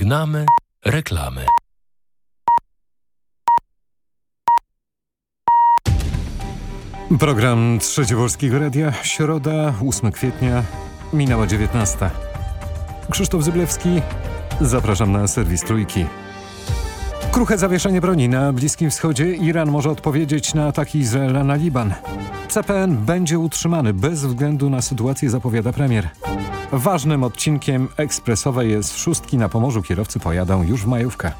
Gnamy reklamy. Program Trzeciewolskiego Radia, środa, 8 kwietnia, minęła 19. Krzysztof Zyblewski, zapraszam na serwis Trójki. Kruche zawieszenie broni na Bliskim Wschodzie. Iran może odpowiedzieć na ataki Izraela na Liban. CPN będzie utrzymany bez względu na sytuację, zapowiada premier. Ważnym odcinkiem ekspresowej jest szóstki na Pomorzu. Kierowcy pojadą już w majówkę.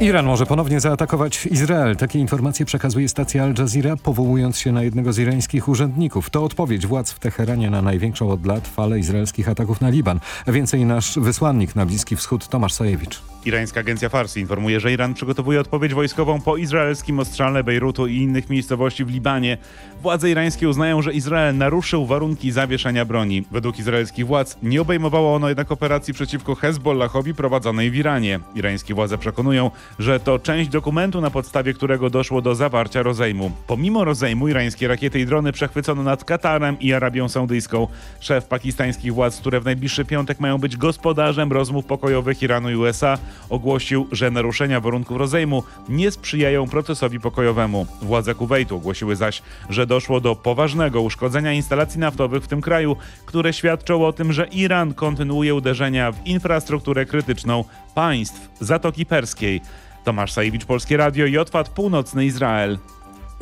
Iran może ponownie zaatakować Izrael. Takie informacje przekazuje stacja Al Jazeera, powołując się na jednego z irańskich urzędników. To odpowiedź władz w Teheranie na największą od lat falę izraelskich ataków na Liban. Więcej nasz wysłannik na Bliski Wschód Tomasz Sajewicz. Irańska agencja Farsi informuje, że Iran przygotowuje odpowiedź wojskową po izraelskim ostrzale Bejrutu i innych miejscowości w Libanie. Władze irańskie uznają, że Izrael naruszył warunki zawieszenia broni. Według izraelskich władz nie obejmowało ono jednak operacji przeciwko Hezbollahowi prowadzonej w Iranie. Irańskie władze przekonują, że to część dokumentu, na podstawie którego doszło do zawarcia rozejmu. Pomimo rozejmu irańskie rakiety i drony przechwycono nad Katarem i Arabią Saudyjską. Szef pakistańskich władz, które w najbliższy piątek mają być gospodarzem rozmów pokojowych Iranu i USA, ogłosił, że naruszenia warunków rozejmu nie sprzyjają procesowi pokojowemu. Władze Kuwejtu ogłosiły zaś, że doszło do poważnego uszkodzenia instalacji naftowych w tym kraju, które świadczą o tym, że Iran kontynuuje uderzenia w infrastrukturę krytyczną państw Zatoki Perskiej. Tomasz Sajewicz, Polskie Radio i Otwad Północny Izrael.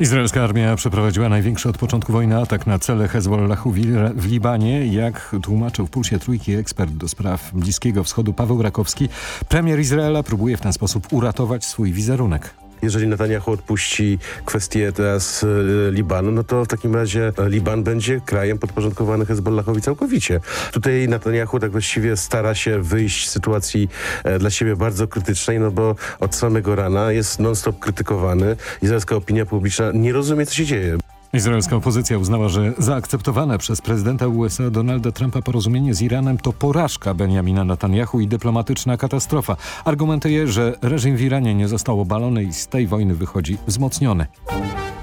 Izraelska armia przeprowadziła największy od początku wojny atak na cele Hezbollahu w Libanie. Jak tłumaczył w Pulsie Trójki ekspert do spraw Bliskiego Wschodu Paweł Rakowski, premier Izraela próbuje w ten sposób uratować swój wizerunek. Jeżeli Netanyahu odpuści kwestię teraz e, Libanu, no to w takim razie Liban będzie krajem podporządkowany Hezbollahowi całkowicie. Tutaj Netanyahu tak właściwie stara się wyjść z sytuacji e, dla siebie bardzo krytycznej, no bo od samego rana jest non-stop krytykowany. Izraelska opinia publiczna nie rozumie, co się dzieje. Izraelska opozycja uznała, że zaakceptowane przez prezydenta USA Donalda Trumpa porozumienie z Iranem to porażka Benjamina Netanyahu i dyplomatyczna katastrofa. Argumentuje, że reżim w Iranie nie został obalony i z tej wojny wychodzi wzmocniony.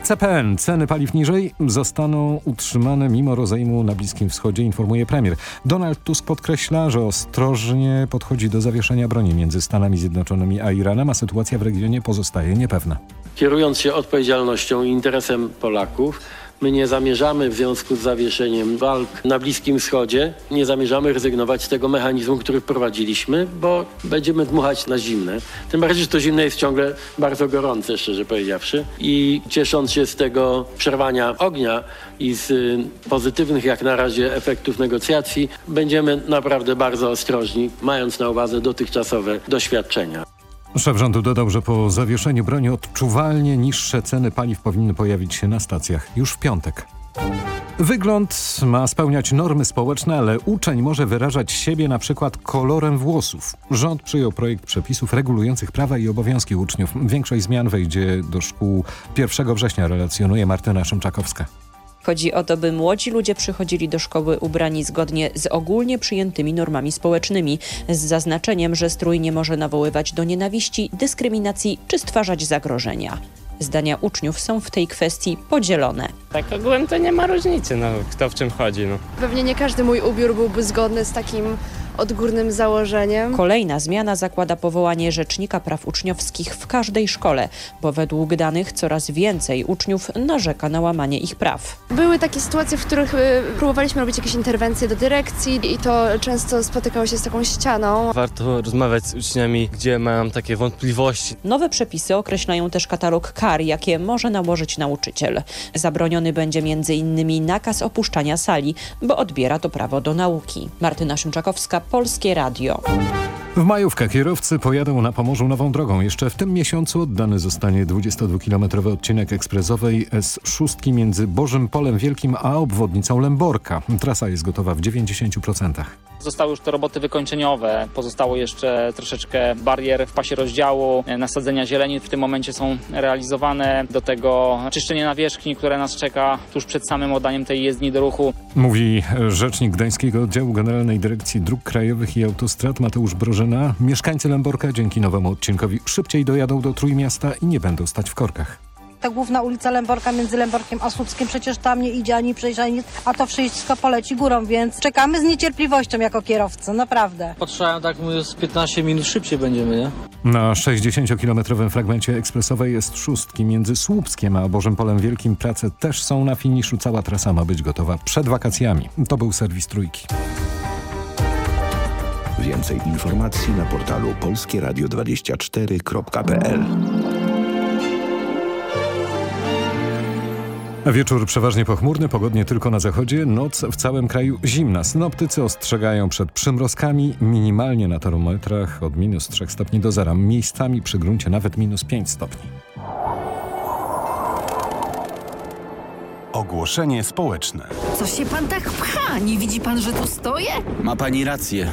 CPN. Ceny paliw niżej zostaną utrzymane mimo rozejmu na Bliskim Wschodzie, informuje premier. Donald Tusk podkreśla, że ostrożnie podchodzi do zawieszenia broni między Stanami Zjednoczonymi a Iranem, a sytuacja w regionie pozostaje niepewna. Kierując się odpowiedzialnością i interesem Polaków, My nie zamierzamy w związku z zawieszeniem walk na Bliskim Wschodzie, nie zamierzamy rezygnować z tego mechanizmu, który wprowadziliśmy, bo będziemy dmuchać na zimne. Tym bardziej, że to zimne jest ciągle bardzo gorące, szczerze powiedziawszy. I ciesząc się z tego przerwania ognia i z pozytywnych jak na razie efektów negocjacji, będziemy naprawdę bardzo ostrożni, mając na uwadze dotychczasowe doświadczenia. Szef rządu dodał, że po zawieszeniu broni odczuwalnie niższe ceny paliw powinny pojawić się na stacjach już w piątek. Wygląd ma spełniać normy społeczne, ale uczeń może wyrażać siebie na przykład kolorem włosów. Rząd przyjął projekt przepisów regulujących prawa i obowiązki uczniów. Większość zmian wejdzie do szkół 1 września, relacjonuje Martyna Szymczakowska. Chodzi o to, by młodzi ludzie przychodzili do szkoły ubrani zgodnie z ogólnie przyjętymi normami społecznymi, z zaznaczeniem, że strój nie może nawoływać do nienawiści, dyskryminacji czy stwarzać zagrożenia. Zdania uczniów są w tej kwestii podzielone. Tak ogółem to nie ma różnicy, no kto w czym chodzi. No. Pewnie nie każdy mój ubiór byłby zgodny z takim odgórnym założeniem. Kolejna zmiana zakłada powołanie Rzecznika Praw Uczniowskich w każdej szkole, bo według danych coraz więcej uczniów narzeka na łamanie ich praw. Były takie sytuacje, w których y, próbowaliśmy robić jakieś interwencje do dyrekcji i to często spotykało się z taką ścianą. Warto rozmawiać z uczniami, gdzie mają takie wątpliwości. Nowe przepisy określają też katalog kar, jakie może nałożyć nauczyciel. Zabroniony będzie m.in. nakaz opuszczania sali, bo odbiera to prawo do nauki. Martyna Szymczakowska, Polskie Radio. W majówkę kierowcy pojadą na Pomorzu nową drogą. Jeszcze w tym miesiącu oddany zostanie 22-kilometrowy odcinek ekspresowej S6 między Bożym Polem Wielkim a obwodnicą Lęborka. Trasa jest gotowa w 90%. Zostały już te roboty wykończeniowe, pozostało jeszcze troszeczkę barier w pasie rozdziału, nasadzenia zieleni w tym momencie są realizowane, do tego czyszczenie nawierzchni, które nas czeka tuż przed samym oddaniem tej jezdni do ruchu. Mówi rzecznik Gdańskiego Oddziału Generalnej Dyrekcji Dróg Krajowych i Autostrad Mateusz Brożyna. Mieszkańcy Lęborka dzięki nowemu odcinkowi szybciej dojadą do Trójmiasta i nie będą stać w korkach. Ta główna ulica Lęborka między Lęborkiem a Słupskiem, przecież tam nie idzie ani przejść, ani nic, a to wszystko poleci górą, więc czekamy z niecierpliwością jako kierowcy, naprawdę. Patrzałem tak, mówię, z 15 minut szybciej będziemy, nie? Na 60-kilometrowym fragmencie ekspresowej jest szóstki między Słupskiem a Bożym Polem Wielkim. Prace też są na finiszu. Cała trasa ma być gotowa przed wakacjami. To był serwis Trójki. Więcej informacji na portalu polskieradio24.pl Wieczór przeważnie pochmurny, pogodnie tylko na zachodzie, noc w całym kraju zimna. Synoptycy ostrzegają przed przymrozkami, minimalnie na termometrach od minus 3 stopni do zera, miejscami przy gruncie nawet minus 5 stopni. Ogłoszenie społeczne. Co się pan tak pcha? Nie widzi pan, że tu stoję? Ma pani rację.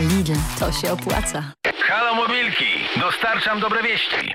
Lidl, to się opłaca. Halo mobilki, dostarczam dobre wieści.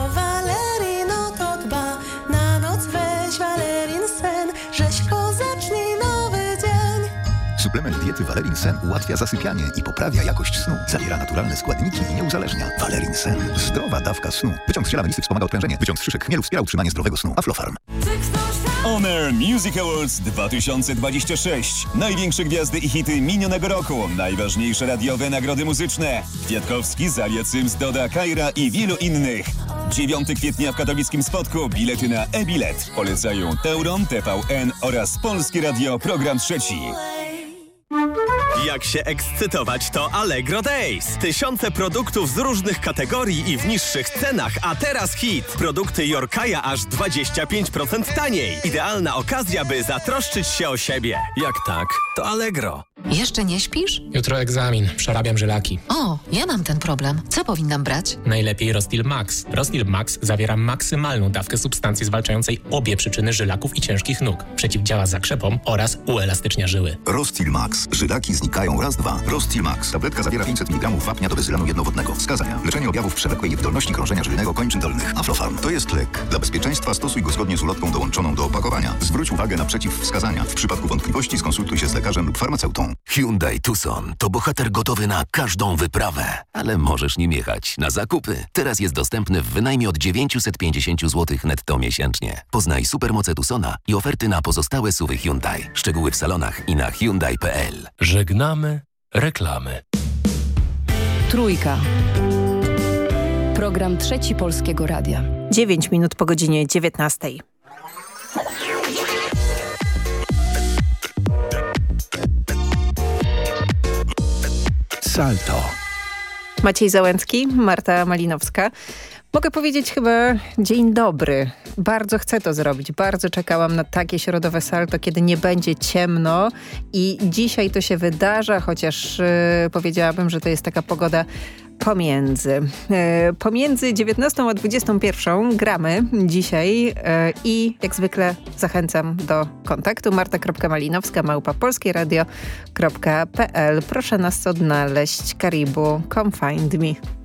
Suplement diety Valerin Sen ułatwia zasypianie i poprawia jakość snu. Zawiera naturalne składniki i nie uzależnia. Valerin Sen. Zdrowa dawka snu. Wyciąg z ziela melisy wspomaga odprężenie. Wyciąg z szyszek chmielu wspiera utrzymanie zdrowego snu. Aflofarm. Honor Music Awards 2026. Największe gwiazdy i hity minionego roku. Najważniejsze radiowe nagrody muzyczne. Kwiatkowski, Zalia Cyms, Doda, Kajra i wielu innych. 9 kwietnia w katowickim spotku bilety na e-bilet. Polecają Teuron, TVN oraz Polskie Radio Program Trzeci. Jak się ekscytować to Allegro Days. Tysiące produktów z różnych kategorii i w niższych cenach, a teraz hit. Produkty Jorkaja aż 25% taniej. Idealna okazja, by zatroszczyć się o siebie. Jak tak, to Allegro. Jeszcze nie śpisz? Jutro egzamin, przerabiam żylaki. O, ja mam ten problem. Co powinnam brać? Najlepiej Rostil Max. Rostil Max zawiera maksymalną dawkę substancji zwalczającej obie przyczyny żylaków i ciężkich nóg. Przeciwdziała zakrzepom oraz uelastycznia żyły. Rostil Max. Żylaki znikają raz, dwa. Rostil Max. Tabletka zawiera 500 mg wapnia do bezylanu jednowodnego. Wskazania. Leczenie objawów przewlekłej niewydolności krążenia żylnego kończyn dolnych. Aflofarm. To jest lek. Dla bezpieczeństwa stosuj go zgodnie z ulotką dołączoną do opakowania. Zwróć uwagę na przeciwwskazania. W przypadku wątpliwości skonsultuj się z lekarzem lub farmaceutą. Hyundai Tucson to bohater gotowy na każdą wyprawę, ale możesz nim jechać na zakupy. Teraz jest dostępny w wynajmie od 950 zł netto miesięcznie. Poznaj supermoce Tucsona i oferty na pozostałe suwy Hyundai. Szczegóły w salonach i na Hyundai.pl. Żegnamy reklamy. Trójka. Program Trzeci Polskiego Radia. 9 minut po godzinie 19. Salto. Maciej Załęcki, Marta Malinowska. Mogę powiedzieć chyba dzień dobry. Bardzo chcę to zrobić. Bardzo czekałam na takie środowe salto, kiedy nie będzie ciemno i dzisiaj to się wydarza, chociaż yy, powiedziałabym, że to jest taka pogoda pomiędzy. E, pomiędzy 19 a 21 gramy dzisiaj e, i jak zwykle zachęcam do kontaktu marta.malinowska małpa polskieradio.pl Proszę nas odnaleźć. Karibu, come find me.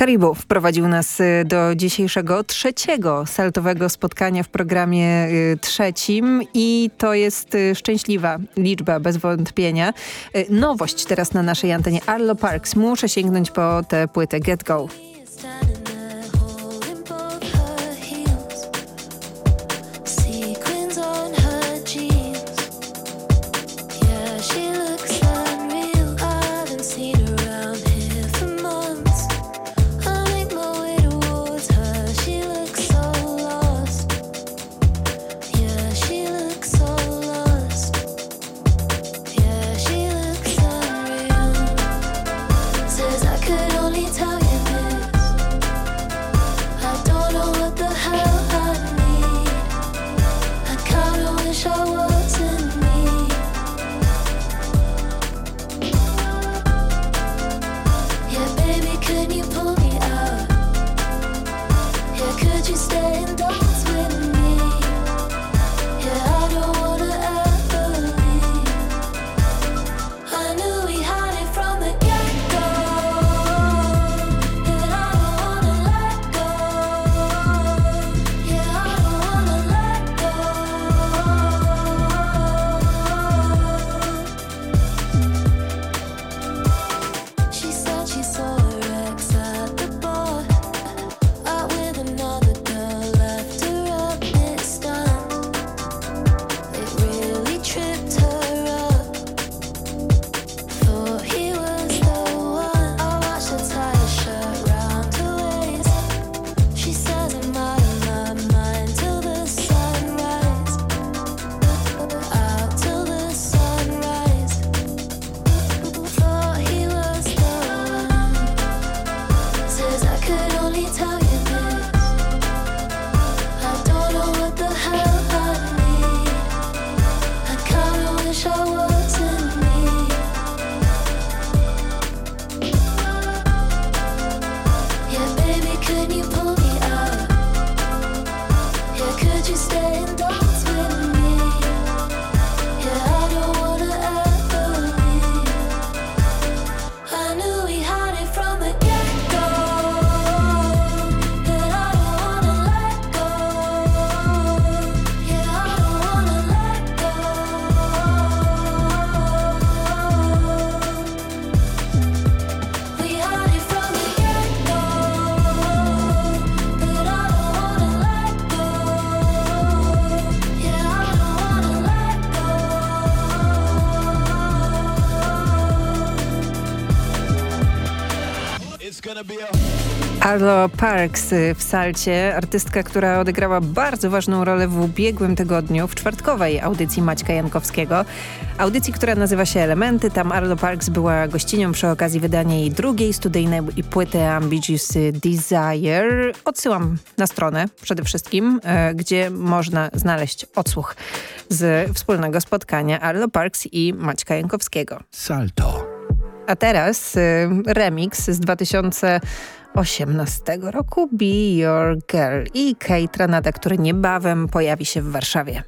Karibu wprowadził nas y, do dzisiejszego trzeciego saltowego spotkania w programie y, trzecim i to jest y, szczęśliwa liczba bez wątpienia. Nowość teraz na naszej antenie Arlo Parks. Muszę sięgnąć po tę płytę Get Go. Arlo Parks w Salcie, artystka, która odegrała bardzo ważną rolę w ubiegłym tygodniu w czwartkowej audycji Maćka Jankowskiego. Audycji, która nazywa się Elementy. Tam Arlo Parks była gościnią przy okazji wydania jej drugiej studyjnej płyty Ambitious Desire. Odsyłam na stronę przede wszystkim, e, gdzie można znaleźć odsłuch z wspólnego spotkania Arlo Parks i Maćka Jankowskiego. Salto. A teraz y, remix z 2000 2018 roku Be Your Girl i Kate Renata, który niebawem pojawi się w Warszawie.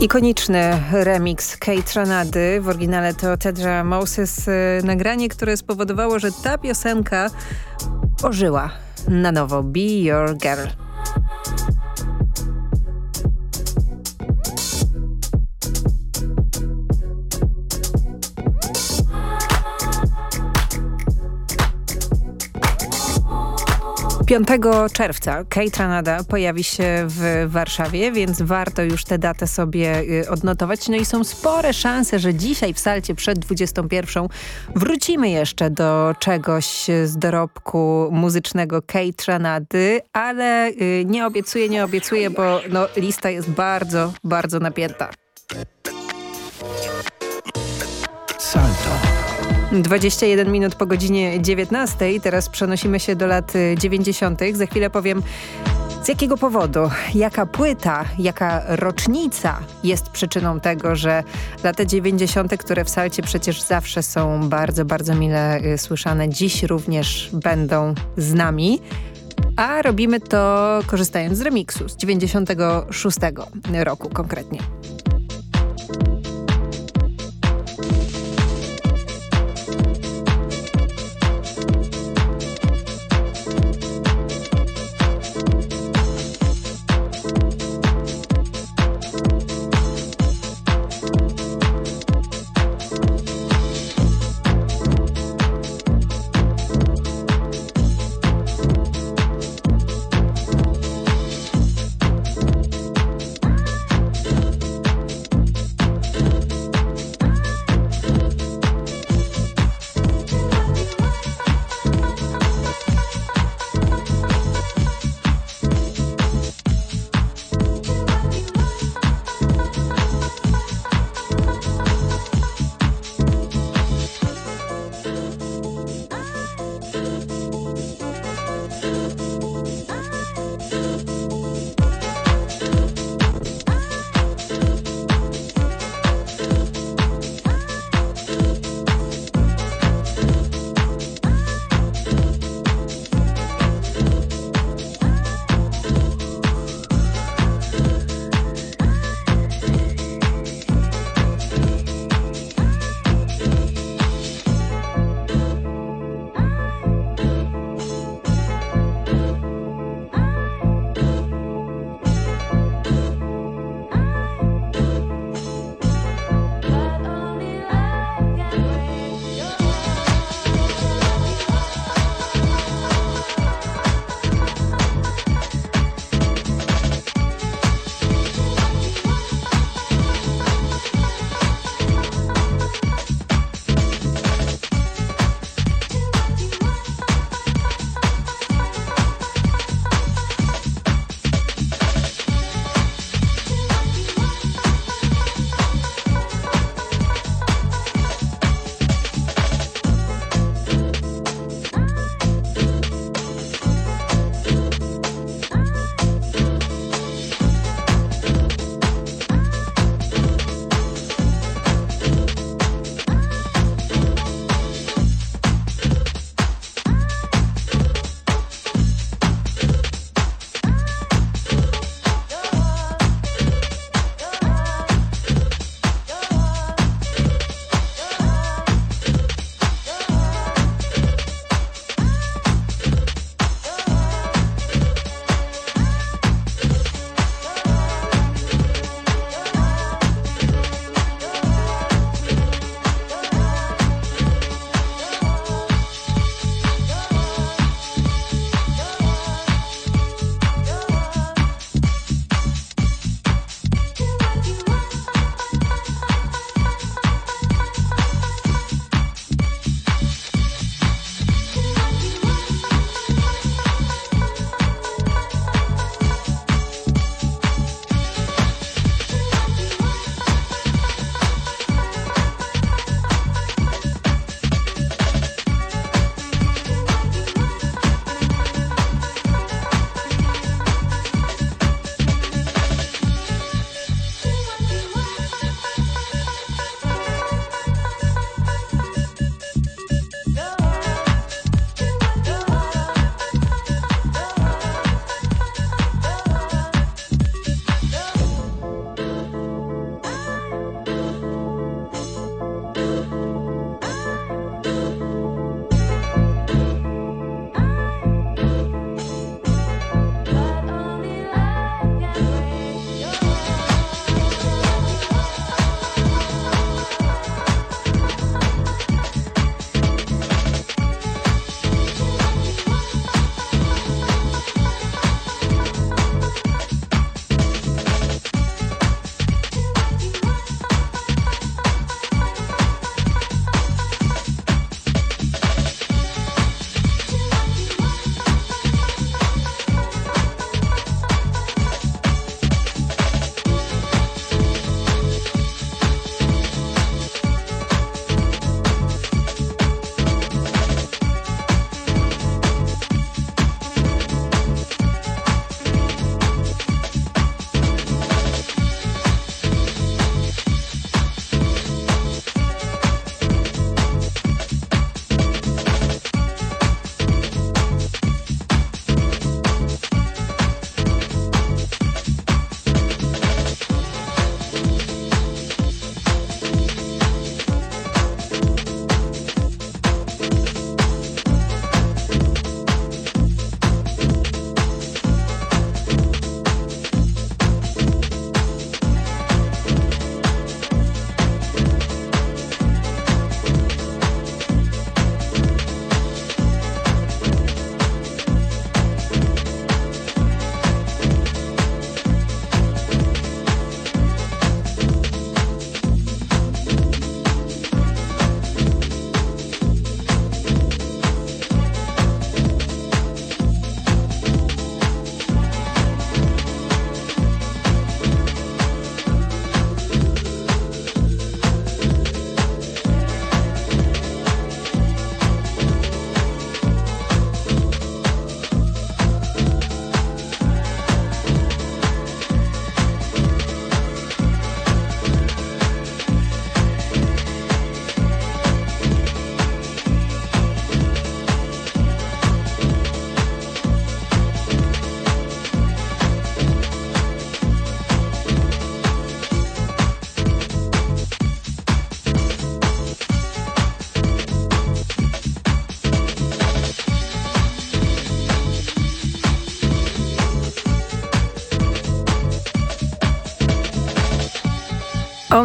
Ikoniczny remix Kate Ranady, w oryginale to Tedra Moses, y, nagranie, które spowodowało, że ta piosenka ożyła na nowo. Be Your Girl. 5 czerwca Kate Ranada pojawi się w Warszawie, więc warto już tę datę sobie y, odnotować. No i są spore szanse, że dzisiaj w salcie przed 21 wrócimy jeszcze do czegoś z dorobku muzycznego Kate Ranady, ale y, nie obiecuję, nie obiecuję, bo no, lista jest bardzo, bardzo napięta. Salto. 21 minut po godzinie 19. Teraz przenosimy się do lat y, 90. Za chwilę powiem z jakiego powodu, jaka płyta, jaka rocznica jest przyczyną tego, że lata 90., które w salcie przecież zawsze są bardzo, bardzo mile y, słyszane, dziś również będą z nami. A robimy to korzystając z remiksu z 96 roku konkretnie.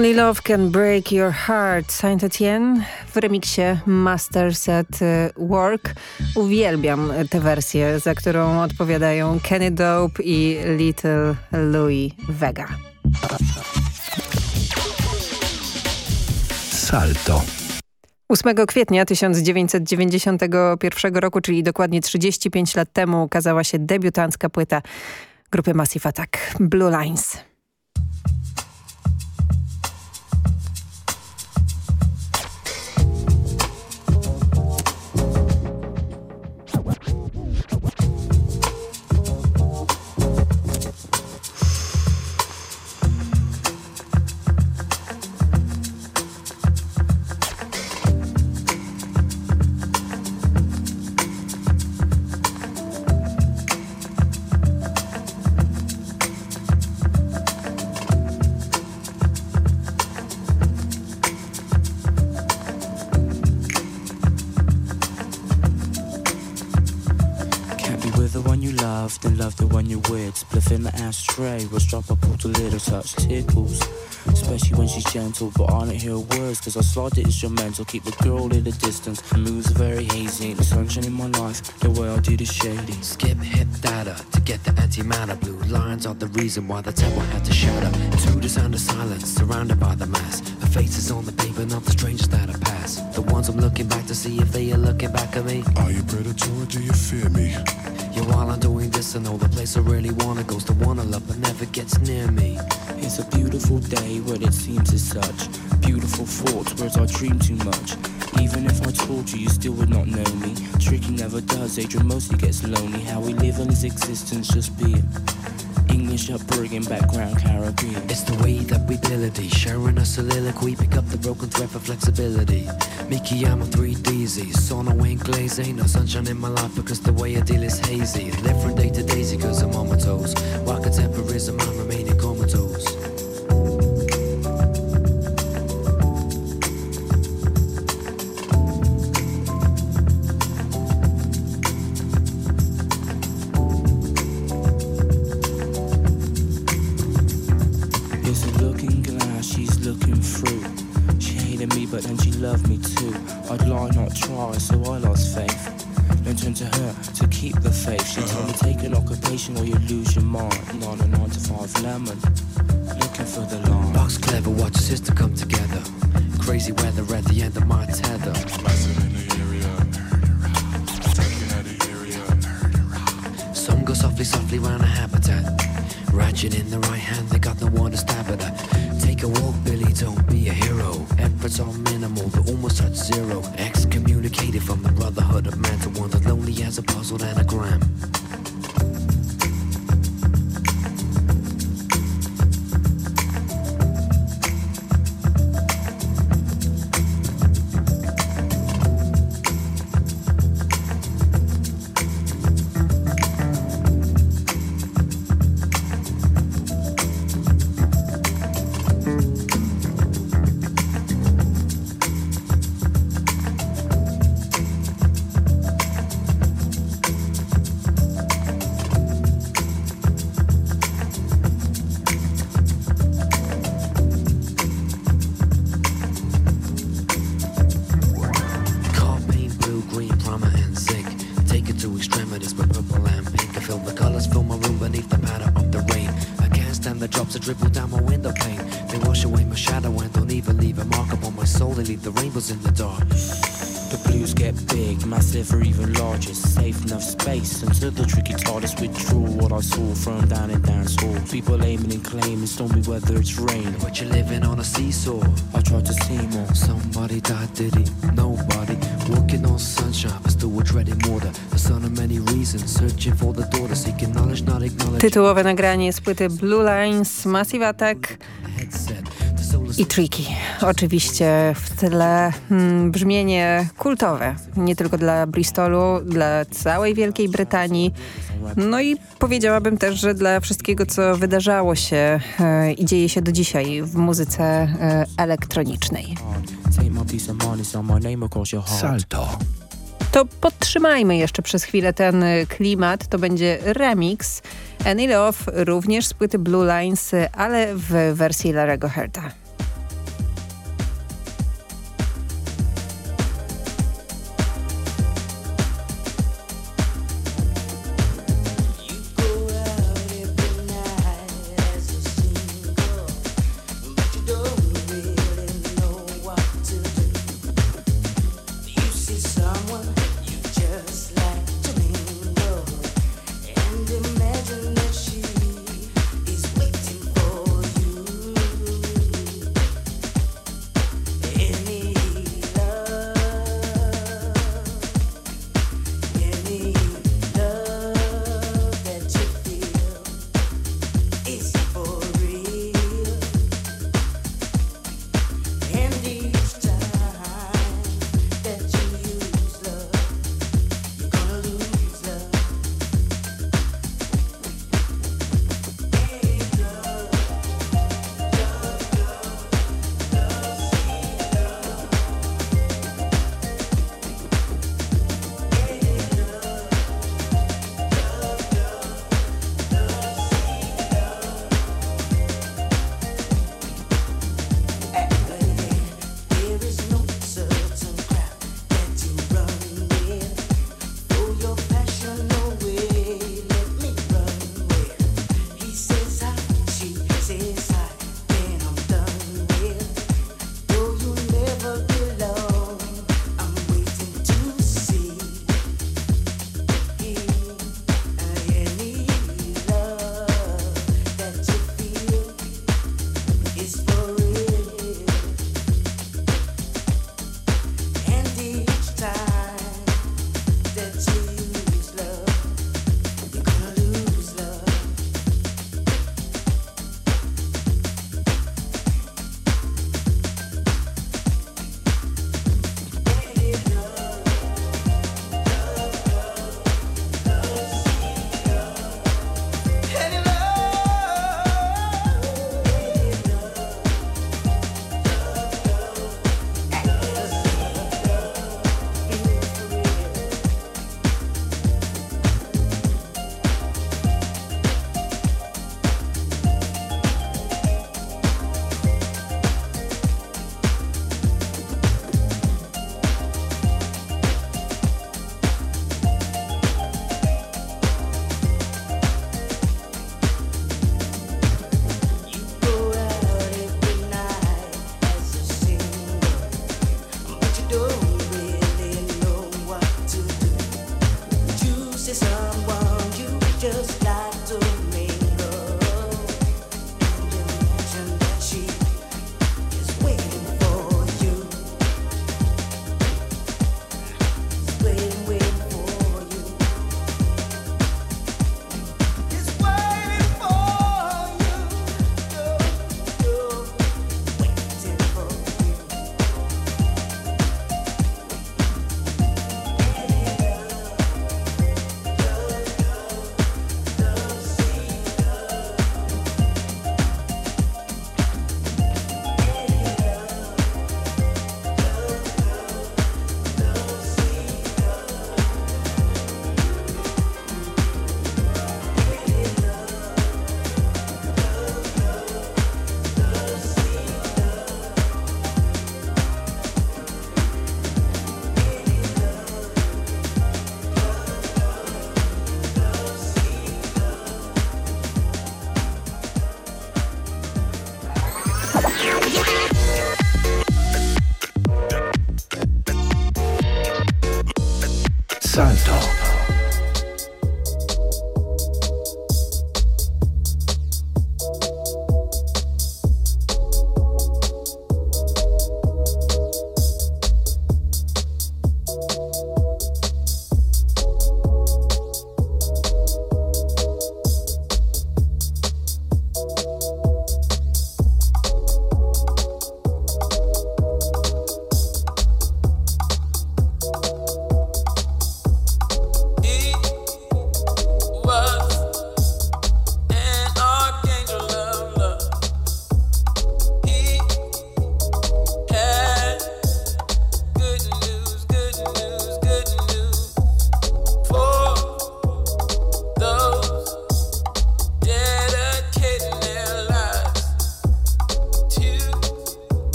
Only Love Can Break Your Heart Saint Etienne w remiksie Masters at Work. Uwielbiam tę wersję, za którą odpowiadają Kenny Dope i Little Louis Vega. Salto. 8 kwietnia 1991 roku, czyli dokładnie 35 lat temu, ukazała się debiutancka płyta grupy Massive Attack, Blue Lines. Ashtray was drop I pulled a little touch tickles. Especially when she's gentle But I don't hear words Cause I slide it instrumental Keep the girl in the distance. Moves are very hazy The sunshine in my life The way I do the shady. Skip hit data To get the antimatter. Blue lines are the reason Why the temple had to shatter. To the sound of silence Surrounded by the mass. Her face is on the paper Not the strangers that I pass The ones I'm looking back To see if they are looking back at me. Are you predatory? Do you fear me? While I'm doing this, I know the place I really wanna goes to wanna love, but never gets near me. It's a beautiful day, but it seems as such. Beautiful thoughts, whereas I dream too much. Even if I told you, you still would not know me. Tricky never does, Adrian mostly gets lonely. How we live in his existence, just being. English upbringing, background Caribbean. It's the way that we ability, sharing a soliloquy, pick up the broken thread for flexibility. Mickey, I'm a 3DZ, sono ain't glaze, ain't no sunshine in my life because the way I deal is hazy. Live from day to daisy cause I'm on my toes. While contemporism, I'm remaining it's rain But you're living on a seesaw. I tried to see more Somebody died, did he? Nobody Walking on sunshine. But still we're treading water. The son of many reasons. Searching for the daughter. Seeking knowledge, not acknowledge Tytułowe nagranie z płyty Blue Lines, Massive Attack. I Tricky. Oczywiście w tle hmm, brzmienie kultowe, nie tylko dla Bristolu, dla całej Wielkiej Brytanii, no i powiedziałabym też, że dla wszystkiego, co wydarzało się e, i dzieje się do dzisiaj w muzyce e, elektronicznej. Salto. To podtrzymajmy jeszcze przez chwilę ten klimat. To będzie remix Annie Love, również z płyty Blue Lines, ale w wersji Larego Herta.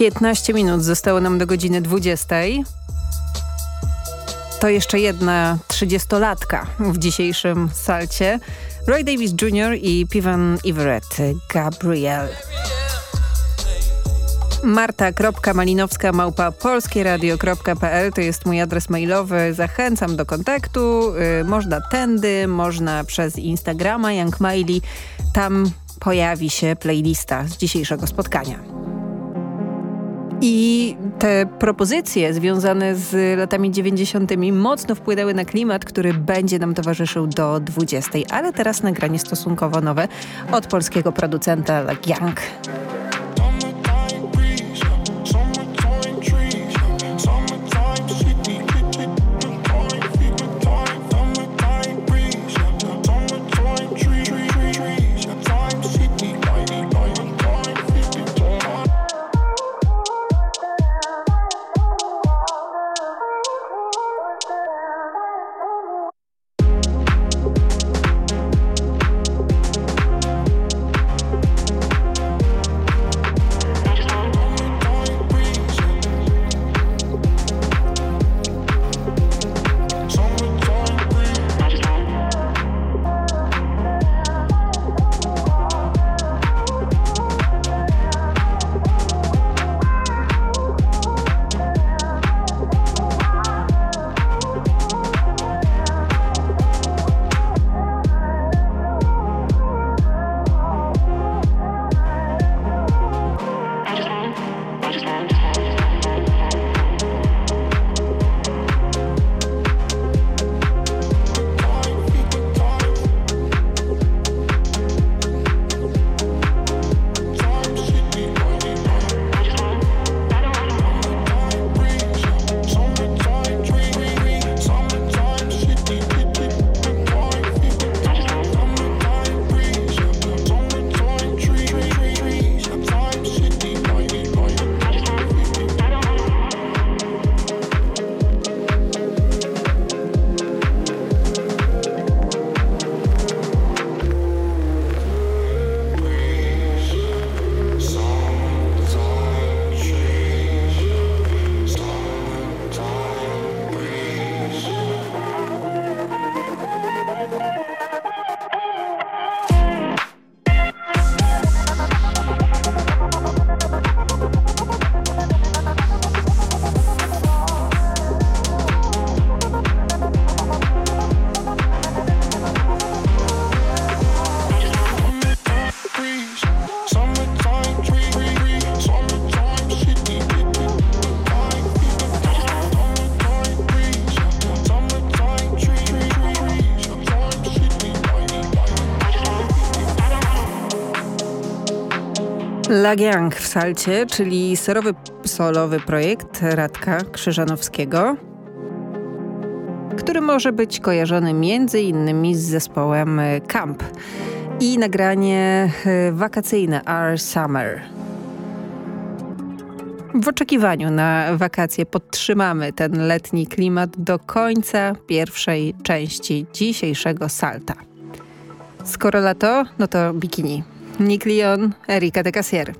15 minut zostało nam do godziny 20. To jeszcze jedna trzydziestolatka w dzisiejszym salcie. Roy Davis Jr. i Pivan Everett Gabriel. Marta.malinowska to jest mój adres mailowy. Zachęcam do kontaktu. Y, można tędy, można przez Instagrama Young Miley. Tam pojawi się playlista z dzisiejszego spotkania. I te propozycje związane z latami 90. mocno wpłynęły na klimat, który będzie nam towarzyszył do 20. Ale teraz nagranie stosunkowo nowe od polskiego producenta Young. Lagiang w salcie, czyli serowy solowy projekt Radka Krzyżanowskiego, który może być kojarzony między innymi z zespołem Camp i nagranie e, wakacyjne Our Summer. W oczekiwaniu na wakacje podtrzymamy ten letni klimat do końca pierwszej części dzisiejszego salta. Skoro lato, no to bikini. Nick Leon, Erika de Casier.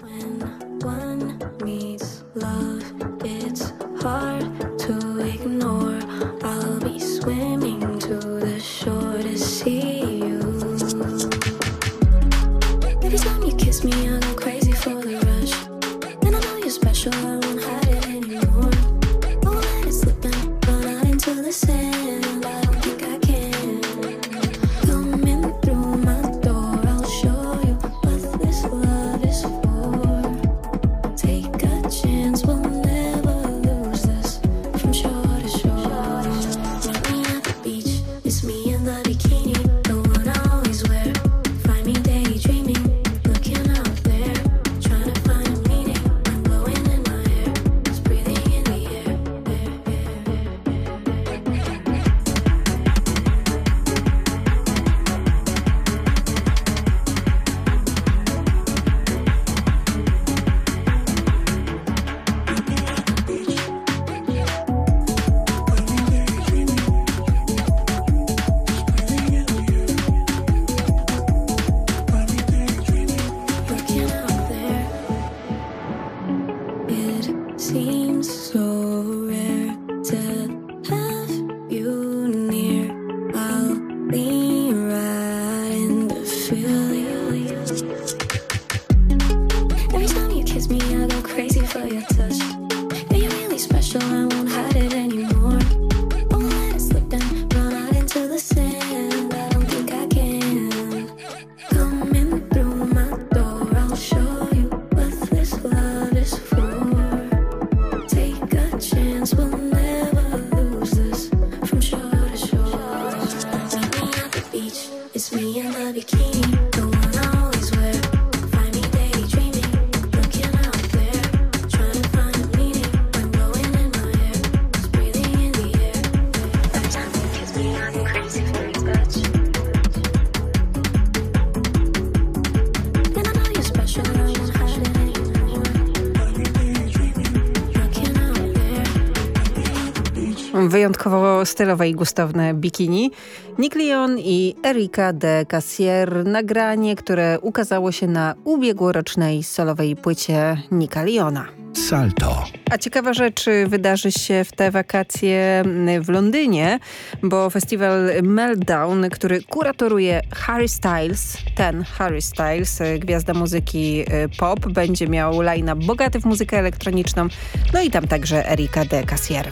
Wyjątkowo stylowe i gustowne bikini. Nick Leon i Erika de Cassier. Nagranie, które ukazało się na ubiegłorocznej solowej płycie Nicka Leona. Salto. A ciekawa rzecz wydarzy się w te wakacje w Londynie, bo festiwal Meltdown, który kuratoruje Harry Styles, ten Harry Styles, y, gwiazda muzyki y, pop, będzie miał line bogaty w muzykę elektroniczną, no i tam także Erika de Cassier.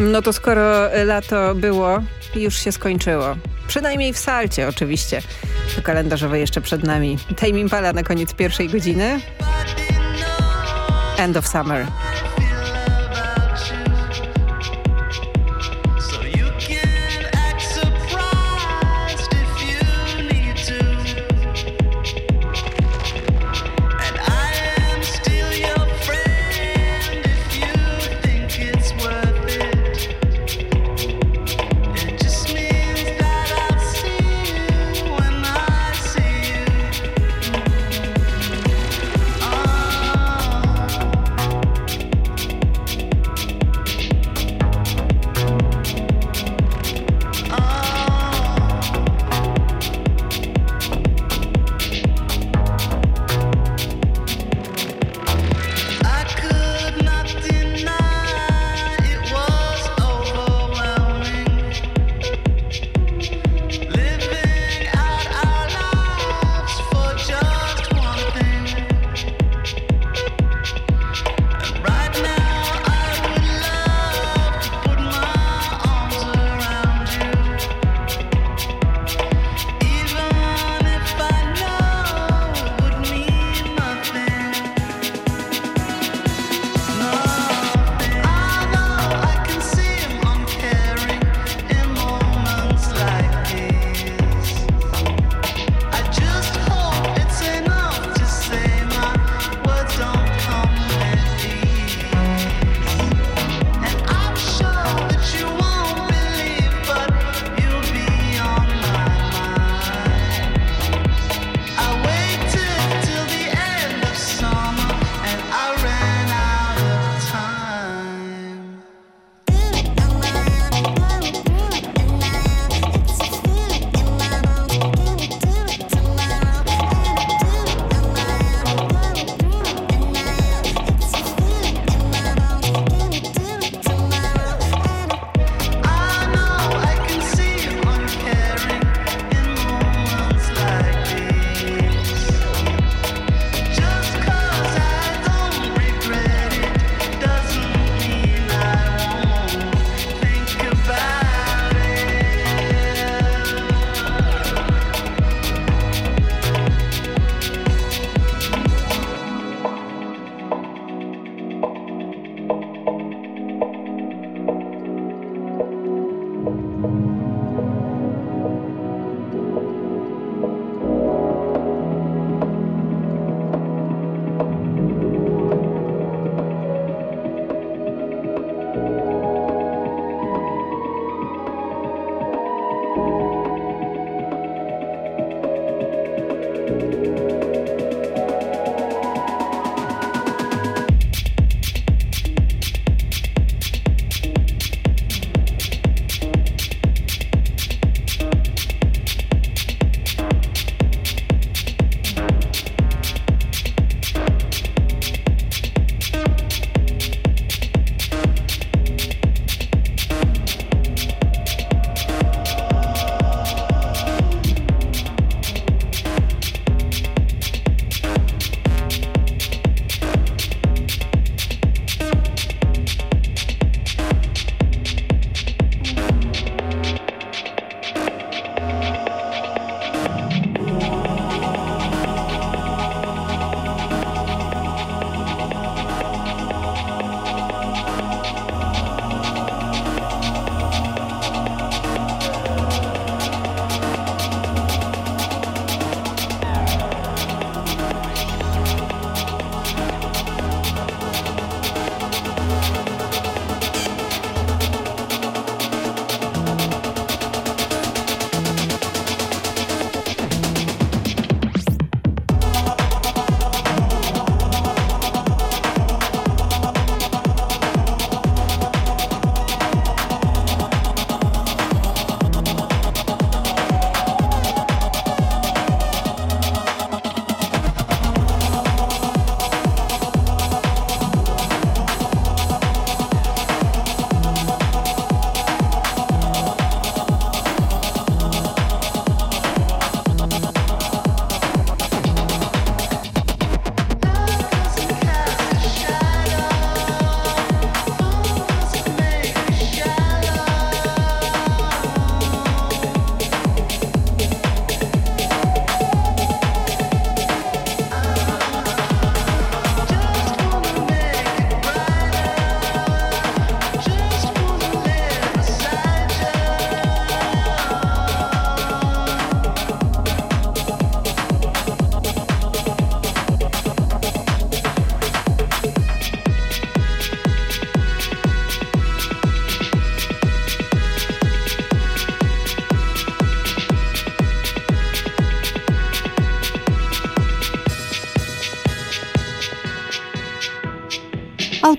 No to skoro lato było, już się skończyło. Przynajmniej w salcie oczywiście. To kalendarzowe jeszcze przed nami. Tame Impala na koniec pierwszej godziny. End of Summer.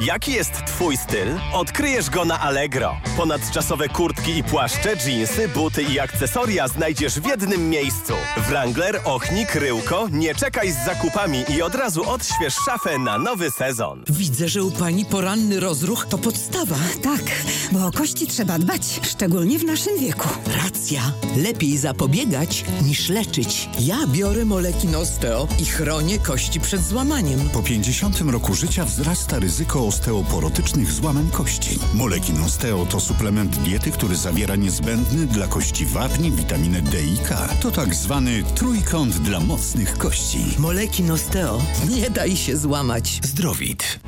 Jaki jest Twój styl? Odkryjesz go na Allegro. Ponadczasowe kurtki i płaszcze, dżinsy, buty i akcesoria znajdziesz w jednym miejscu. Wrangler, Ochnik, Ryłko, nie czekaj z zakupami i od razu odśwież szafę na nowy sezon. Widzę, że u pani poranny rozruch to podstawa. Tak, bo o kości trzeba dbać, szczególnie w naszym wieku. Racja. Lepiej zapobiegać niż leczyć. Ja biorę moleki Osteo i chronię kości przed złamaniem. Po 50 roku życia wzrasta ryzyko osteoporotycznych złamań kości. Molekin Osteo to suplement diety, który zawiera niezbędny dla kości wapni, witaminę D i K. To tak zwany trójkąt dla mocnych kości. Molekin Osteo. Nie daj się złamać. Zdrowit.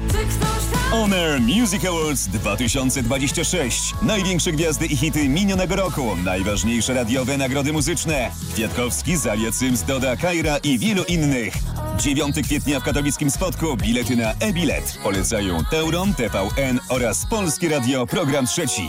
Honor Music Awards 2026. Największe gwiazdy i hity minionego roku. Najważniejsze radiowe nagrody muzyczne. Kwiatkowski, Zalia Cyms, Doda, Kajra i wielu innych. 9 kwietnia w katowickim spotku bilety na e-bilet. Polecają Teuron, TVN oraz Polskie Radio Program Trzeci.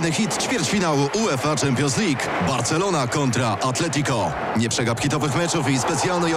kolejny hit ćwierćfinału UEFA Champions League. Barcelona kontra Atletico. Nie przegap hitowych meczów i specjalnej